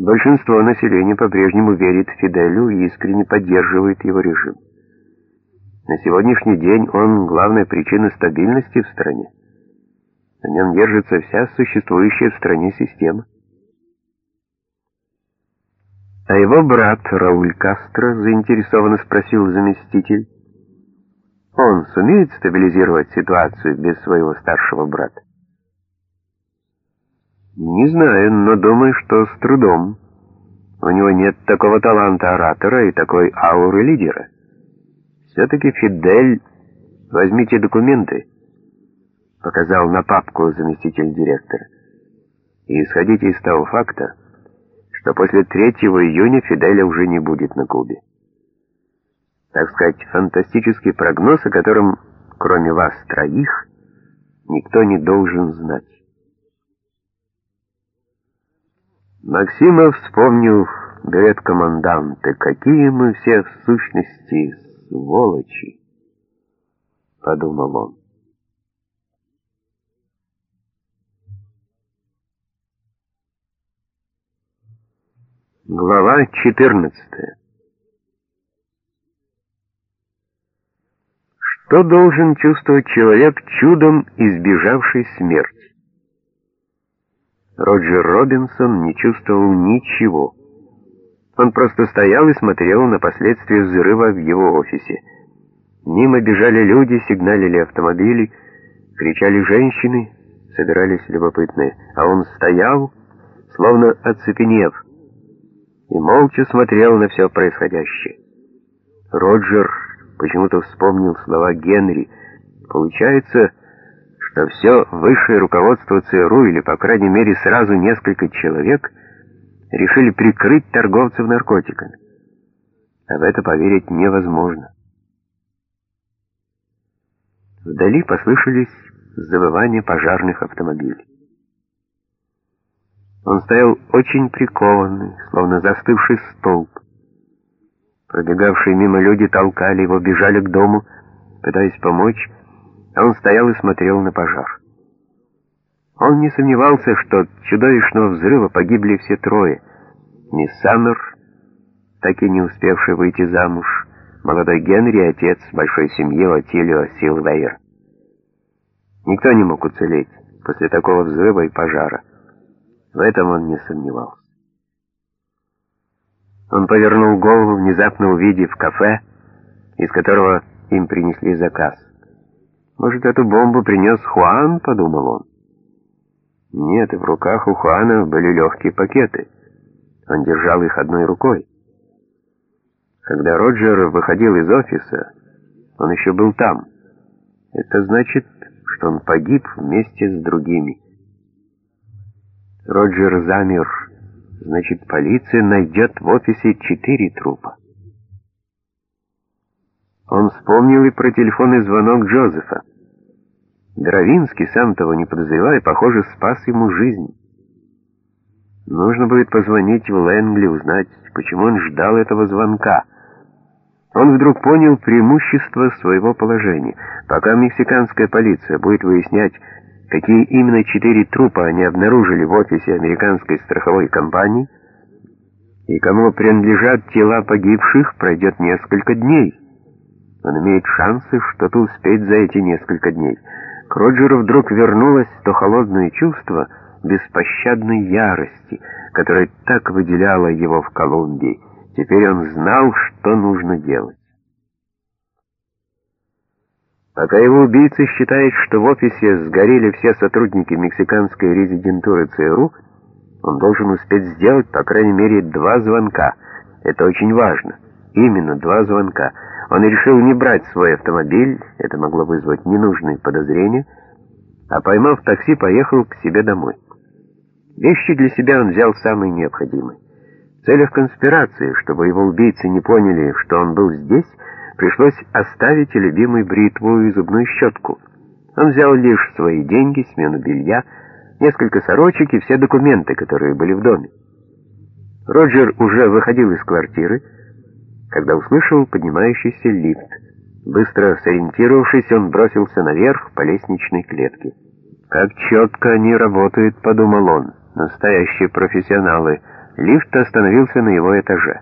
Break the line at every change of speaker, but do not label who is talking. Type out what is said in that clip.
Большинство населения по-прежнему верит Фиделю и искренне поддерживает его режим. На сегодняшний день он главная причина стабильности в стране. На нем держится вся существующая в стране система. А его брат Рауль Кастро заинтересованно спросил заместитель, он сумеет стабилизировать ситуацию без своего старшего брата? Не знаю, но думаю, что с трудом. У него нет такого таланта оратора и такой ауры лидера. Все-таки Фидель... Возьмите документы, показал на папку заместитель директора. И исходите из того факта, что после 3 июня Фиделя уже не будет на Кубе. Так сказать, фантастический прогноз, о котором, кроме вас троих, никто не должен знать. Максимов вспомнил говорит команданты, какие мы все в сущности сволочи, подумал он. Глава 14 Что должен чувствовать человек, чудом избежавший смерти? Роджер Робинсон не чувствовал ничего. Он просто стоял и смотрел на последствия взрыва в его офисе. Мимо бежали люди, сигналили автомобили, кричали женщины, собирались любопытные, а он стоял, словно оцепенев, и молча смотрел на все происходящее. Роджер почему-то вспомнил слова Генри. Получается, что все высшее руководство ЦРУ, или, по крайней мере, сразу несколько человек, решили прикрыть торговцев наркотиками. А в это поверить невозможно. Вдали послышались завывания пожарных автомобилей. Он стоял очень прикованный, словно застывший столб. Пробегавшие мимо люди толкали его, бежали к дому, пытаясь помочь, он стоял и смотрел на пожар. Он не сомневался, что от чудовищного взрыва погибли все трое. Мисс Саммер, так и не успевший выйти замуж, молодой Генри отец большой семьи Отилио Силвейр. Никто не мог уцелеть после такого взрыва и пожара. В этом он не сомневался. Он повернул голову, внезапно увидев кафе, из которого им принесли заказ. «Может, эту бомбу принес Хуан?» — подумал он. Нет, в руках у Хуана были легкие пакеты. Он держал их одной рукой. Когда Роджер выходил из офиса, он еще был там. Это значит, что он погиб вместе с другими. Роджер замер. Значит, полиция найдет в офисе четыре трупа. Он вспомнил и про телефонный звонок Джозефа. Дровинский, сам того не подозревая, похоже, спас ему жизнь. Нужно будет позвонить в Лэнгли, узнать, почему он ждал этого звонка. Он вдруг понял преимущество своего положения. Пока мексиканская полиция будет выяснять, какие именно четыре трупа они обнаружили в офисе американской страховой компании, и кому принадлежат тела погибших, пройдет несколько дней. Он имеет шансы что-то успеть за эти несколько дней. К Роджеру вдруг вернулось то холодное чувство беспощадной ярости, которое так выделяло его в Колумбии. Теперь он знал, что нужно делать. Пока его убийца считает, что в офисе сгорели все сотрудники мексиканской резидентуры ЦРУ, он должен успеть сделать, по крайней мере, два звонка. Это очень важно. Именно два звонка. Он решил не брать свой автомобиль, это могло вызвать ненужные подозрения, а поймав такси, поехал к себе домой. Вещи для себя он взял самые необходимые. В целях конспирации, чтобы его убийцы не поняли, что он был здесь, пришлось оставить любимую бритву и зубную щетку. Он взял лишь свои деньги, смену белья, несколько сорочек и все документы, которые были в доме. Роджер уже выходил из квартиры, когда услышал поднимающийся лифт. Быстро сориентировавшись, он бросился наверх по лестничной клетке. «Как четко они работают», — подумал он, — «настоящие профессионалы, Лифт остановился на его этаже.